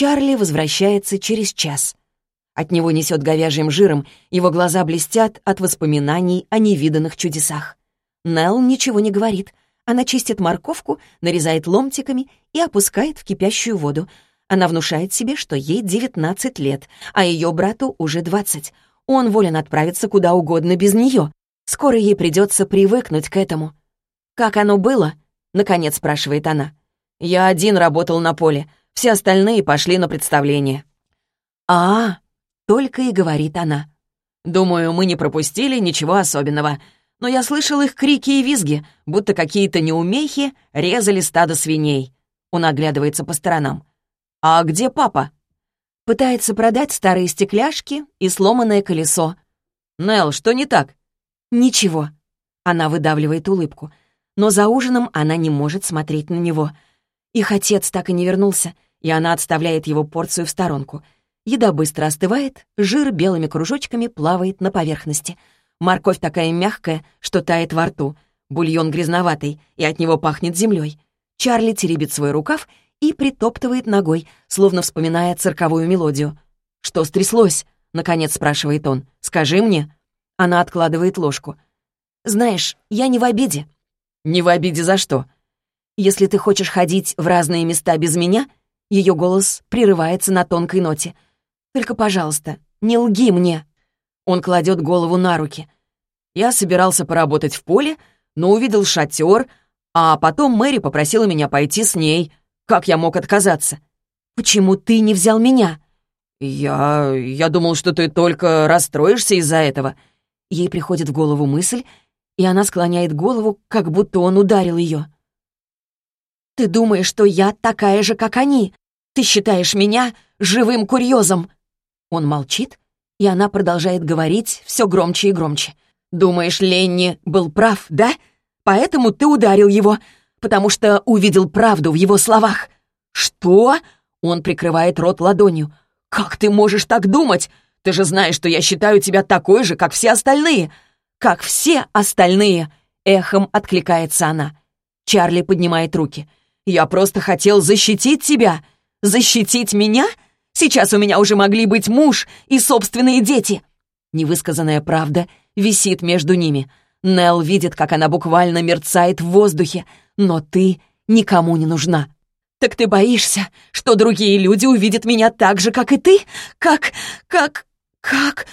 Чарли возвращается через час. От него несет говяжьим жиром, его глаза блестят от воспоминаний о невиданных чудесах. Нелл ничего не говорит. Она чистит морковку, нарезает ломтиками и опускает в кипящую воду. Она внушает себе, что ей 19 лет, а ее брату уже 20. Он волен отправиться куда угодно без нее. Скоро ей придется привыкнуть к этому. «Как оно было?» — наконец спрашивает она. «Я один работал на поле. Все остальные пошли на представление». «А, только и говорит она. Думаю, мы не пропустили ничего особенного. Но я слышал их крики и визги, будто какие-то неумехи резали стадо свиней. Он оглядывается по сторонам. «А где папа?» Пытается продать старые стекляшки и сломанное колесо. «Нелл, что не так?» «Ничего». Она выдавливает улыбку. Но за ужином она не может смотреть на него. Их отец так и не вернулся, и она отставляет его порцию в сторонку. Еда быстро остывает, жир белыми кружочками плавает на поверхности. Морковь такая мягкая, что тает во рту. Бульон грязноватый, и от него пахнет землей. Чарли теребит свой рукав и притоптывает ногой, словно вспоминая цирковую мелодию. «Что стряслось?» — наконец спрашивает он. «Скажи мне». Она откладывает ложку. «Знаешь, я не в обиде». «Не в обиде за что?» «Если ты хочешь ходить в разные места без меня...» Ее голос прерывается на тонкой ноте. «Только, пожалуйста, не лги мне». Он кладет голову на руки. Я собирался поработать в поле, но увидел шатер, а потом Мэри попросила меня пойти с ней. Как я мог отказаться? «Почему ты не взял меня?» «Я... я думал, что ты только расстроишься из-за этого». Ей приходит в голову мысль, и она склоняет голову, как будто он ударил ее. «Ты думаешь, что я такая же, как они? Ты считаешь меня живым курьезом?» Он молчит, и она продолжает говорить все громче и громче. «Думаешь, Ленни был прав, да? Поэтому ты ударил его, потому что увидел правду в его словах». «Что?» — он прикрывает рот ладонью. «Как ты можешь так думать? Ты же знаешь, что я считаю тебя такой же, как все остальные». «Как все остальные!» — эхом откликается она. Чарли поднимает руки. «Я просто хотел защитить тебя. Защитить меня? Сейчас у меня уже могли быть муж и собственные дети». Невысказанная правда висит между ними. Нелл видит, как она буквально мерцает в воздухе. «Но ты никому не нужна». «Так ты боишься, что другие люди увидят меня так же, как и ты? Как... как... как...»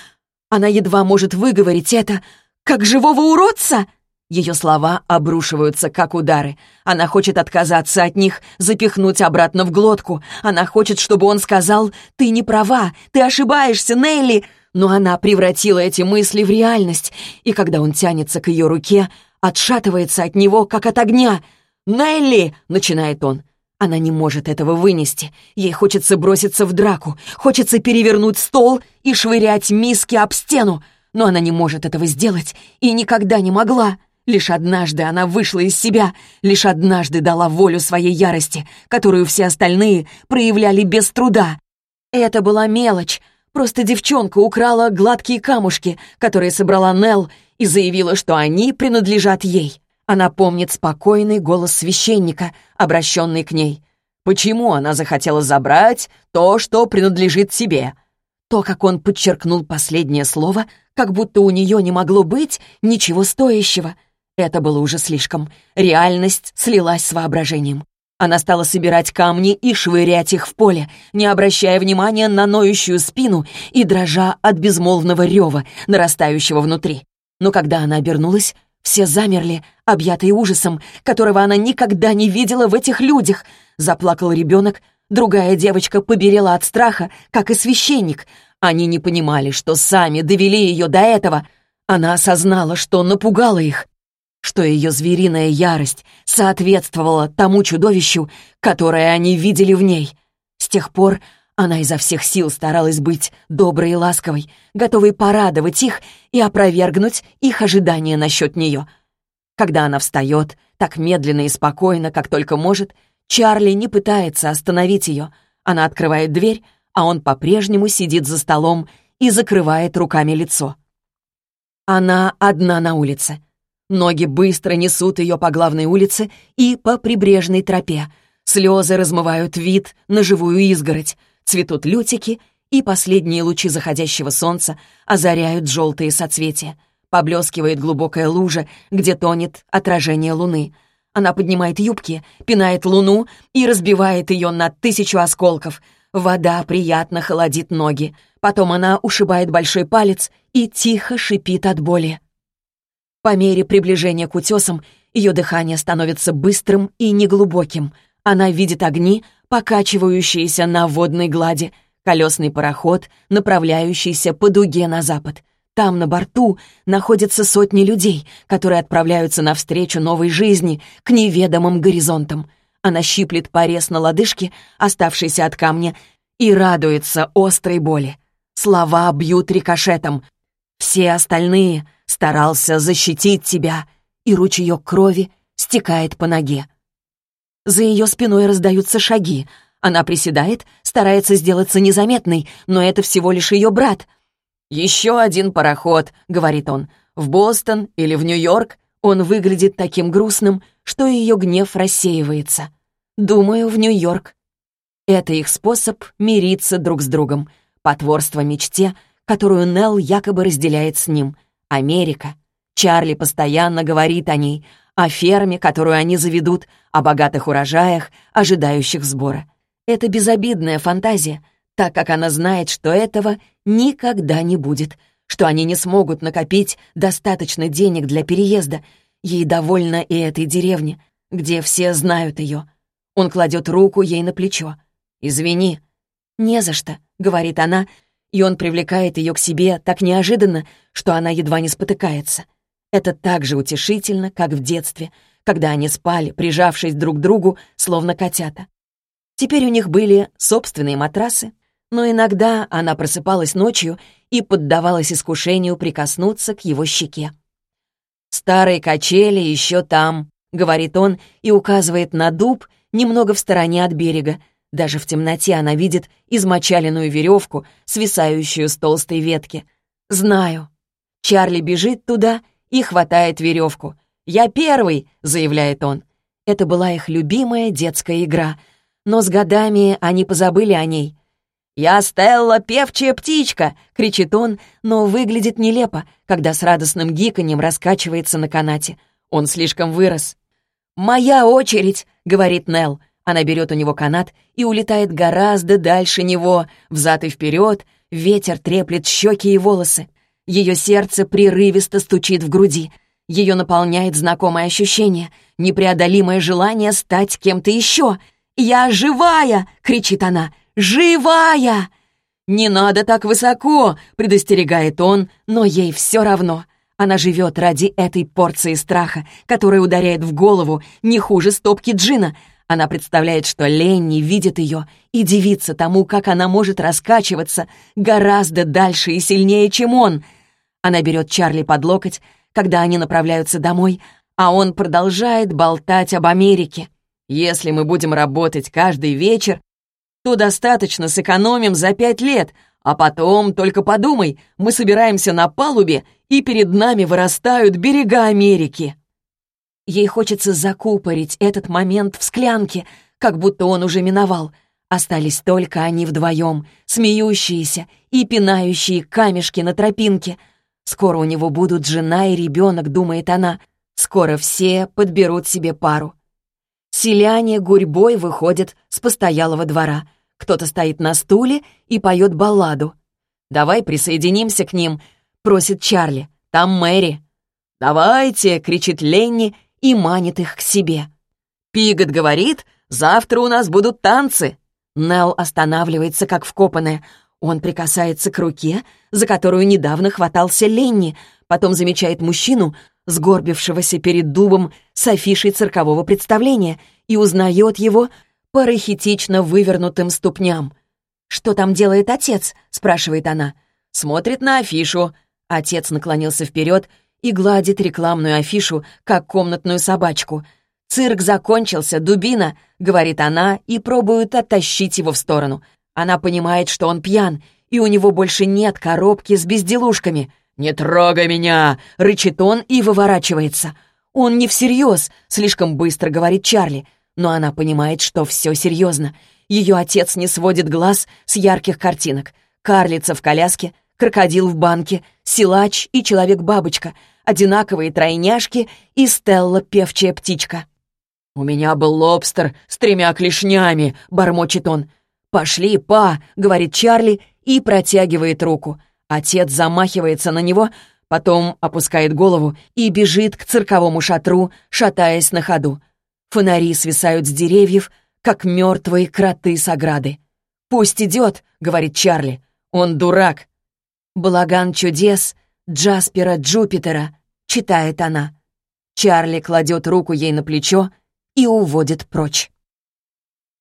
Она едва может выговорить это. «Как живого уродца?» Ее слова обрушиваются, как удары. Она хочет отказаться от них, запихнуть обратно в глотку. Она хочет, чтобы он сказал «Ты не права, ты ошибаешься, Нелли!» Но она превратила эти мысли в реальность, и когда он тянется к ее руке, отшатывается от него, как от огня. «Нелли!» — начинает он. Она не может этого вынести. Ей хочется броситься в драку, хочется перевернуть стол и швырять миски об стену. Но она не может этого сделать и никогда не могла. Лишь однажды она вышла из себя, лишь однажды дала волю своей ярости, которую все остальные проявляли без труда. Это была мелочь. Просто девчонка украла гладкие камушки, которые собрала Нелл, и заявила, что они принадлежат ей. Она помнит спокойный голос священника, обращенный к ней. Почему она захотела забрать то, что принадлежит себе? То, как он подчеркнул последнее слово, как будто у нее не могло быть ничего стоящего. Это было уже слишком. Реальность слилась с воображением. Она стала собирать камни и швырять их в поле, не обращая внимания на ноющую спину и дрожа от безмолвного рева, нарастающего внутри. Но когда она обернулась, все замерли, объятые ужасом, которого она никогда не видела в этих людях. Заплакал ребенок, другая девочка поберела от страха, как и священник. Они не понимали, что сами довели ее до этого. Она осознала, что напугала их, что ее звериная ярость соответствовала тому чудовищу, которое они видели в ней. С тех пор она изо всех сил старалась быть доброй и ласковой, готовой порадовать их и опровергнуть их ожидания насчет нее. Когда она встает, так медленно и спокойно, как только может, Чарли не пытается остановить ее. Она открывает дверь, а он по-прежнему сидит за столом и закрывает руками лицо. Она одна на улице. Ноги быстро несут ее по главной улице и по прибрежной тропе. Слезы размывают вид на живую изгородь. цветут лютики, и последние лучи заходящего солнца озаряют желтые соцветия. Поблескивает глубокая лужа, где тонет отражение луны. Она поднимает юбки, пинает луну и разбивает ее на тысячу осколков. Вода приятно холодит ноги. Потом она ушибает большой палец и тихо шипит от боли. По мере приближения к утесам ее дыхание становится быстрым и неглубоким. Она видит огни, покачивающиеся на водной глади, колесный пароход, направляющийся по дуге на запад. Там, на борту, находятся сотни людей, которые отправляются навстречу новой жизни, к неведомым горизонтам. Она щиплет порез на лодыжке, оставшийся от камня, и радуется острой боли. Слова бьют рикошетом. Все остальные старался защитить тебя, и ручеек крови стекает по ноге. За ее спиной раздаются шаги. Она приседает, старается сделаться незаметной, но это всего лишь ее брат. «Еще один пароход», — говорит он. «В Бостон или в Нью-Йорк?» Он выглядит таким грустным, что ее гнев рассеивается. «Думаю, в Нью-Йорк». Это их способ мириться друг с другом. Потворство мечте, которую Нелл якобы разделяет с ним. Америка. Чарли постоянно говорит о ней, о ферме, которую они заведут, о богатых урожаях, ожидающих сбора. Это безобидная фантазия — так как она знает, что этого никогда не будет, что они не смогут накопить достаточно денег для переезда. Ей довольна и этой деревне, где все знают ее. Он кладет руку ей на плечо. «Извини». «Не за что», — говорит она, и он привлекает ее к себе так неожиданно, что она едва не спотыкается. Это так же утешительно, как в детстве, когда они спали, прижавшись друг к другу, словно котята. Теперь у них были собственные матрасы, но иногда она просыпалась ночью и поддавалась искушению прикоснуться к его щеке. «Старые качели еще там», — говорит он и указывает на дуб немного в стороне от берега. Даже в темноте она видит измочаленную веревку, свисающую с толстой ветки. «Знаю». Чарли бежит туда и хватает веревку. «Я первый!» — заявляет он. Это была их любимая детская игра, но с годами они позабыли о ней. «Я Стелла, певчая птичка!» — кричит он, но выглядит нелепо, когда с радостным гиканьем раскачивается на канате. Он слишком вырос. «Моя очередь!» — говорит Нелл. Она берет у него канат и улетает гораздо дальше него, взад и вперед, ветер треплет щеки и волосы. Ее сердце прерывисто стучит в груди. Ее наполняет знакомое ощущение, непреодолимое желание стать кем-то еще. «Я живая!» — кричит она. «Живая!» «Не надо так высоко!» — предостерегает он, но ей все равно. Она живет ради этой порции страха, которая ударяет в голову не хуже стопки джина. Она представляет, что Ленни видит ее и дивится тому, как она может раскачиваться гораздо дальше и сильнее, чем он. Она берет Чарли под локоть, когда они направляются домой, а он продолжает болтать об Америке. «Если мы будем работать каждый вечер, то достаточно сэкономим за пять лет, а потом, только подумай, мы собираемся на палубе, и перед нами вырастают берега Америки. Ей хочется закупорить этот момент в склянке, как будто он уже миновал. Остались только они вдвоем, смеющиеся и пинающие камешки на тропинке. Скоро у него будут жена и ребенок, думает она. Скоро все подберут себе пару. Селяне гурьбой выходят с постоялого двора — кто-то стоит на стуле и поет балладу. «Давай присоединимся к ним», — просит Чарли. «Там Мэри». «Давайте!» — кричит Ленни и манит их к себе. Пигот говорит, «Завтра у нас будут танцы». Нелл останавливается, как вкопанная. Он прикасается к руке, за которую недавно хватался Ленни, потом замечает мужчину, сгорбившегося перед дубом с афишей циркового представления, и узнает его по рахитично вывернутым ступням. «Что там делает отец?» — спрашивает она. «Смотрит на афишу». Отец наклонился вперед и гладит рекламную афишу, как комнатную собачку. «Цирк закончился, дубина», — говорит она и пробует оттащить его в сторону. Она понимает, что он пьян, и у него больше нет коробки с безделушками. «Не трогай меня!» — рычит он и выворачивается. «Он не всерьез», — слишком быстро говорит Чарли но она понимает, что все серьезно. Ее отец не сводит глаз с ярких картинок. Карлица в коляске, крокодил в банке, силач и человек-бабочка, одинаковые тройняшки и Стелла певчая птичка. «У меня был лобстер с тремя клешнями», — бормочет он. «Пошли, па», — говорит Чарли и протягивает руку. Отец замахивается на него, потом опускает голову и бежит к цирковому шатру, шатаясь на ходу. Фонари свисают с деревьев, как мертвые кроты с ограды. «Пусть идет», — говорит Чарли. «Он дурак». «Балаган чудес Джаспера Джупитера», — читает она. Чарли кладет руку ей на плечо и уводит прочь.